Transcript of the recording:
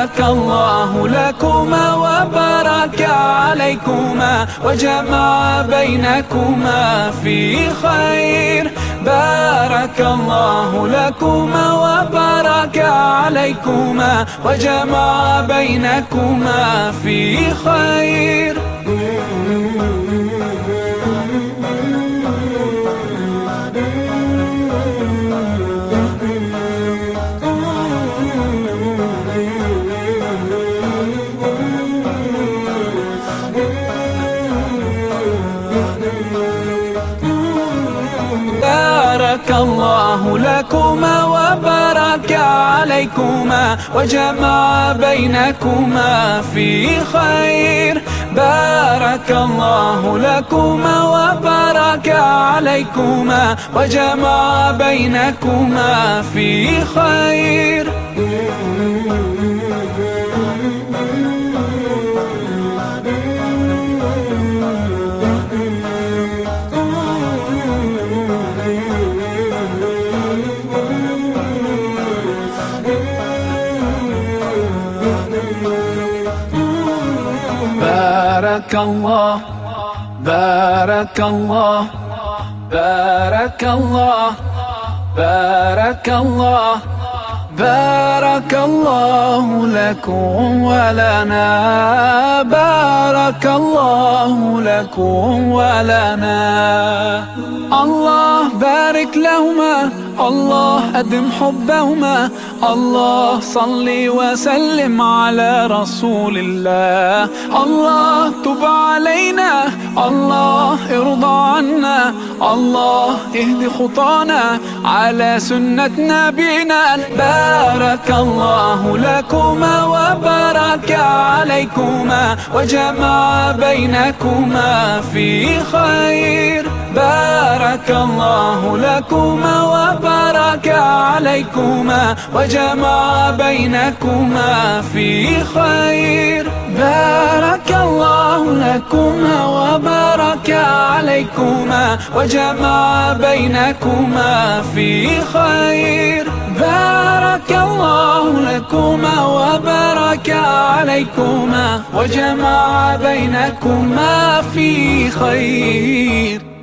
الله لكما وبارك عليكما وجمع بينكما في خير. بارك الله لكما وبارك عليكما وجمع بينكما في خير. بارك الله لكما وبارك عليكما وجمع بينكما في خير. بارك الله لكما وبارك عليكما وجمع بينكما في خير. بارك الله بارك الله بارك الله بارك الله بارك الله لكم ولنا بارك الله لكم ولنا. الله بارك لهما. الله أدم حبهما. الله صل وسلم على رسول الله. الله تب علينا. الله ارضى عنا. الله اهد خطانا على سنة نبينا. بارك الله لكما وبارك عليكما وجمع بينكما في خير. بارك الله لكما وبارك عليكما وجمع بينكما في خير. بارك الله لكما وبارك عليكما وجمع بينكما في خير. بارك الله لكما وبارك عليكما وجمع بينكما في خير.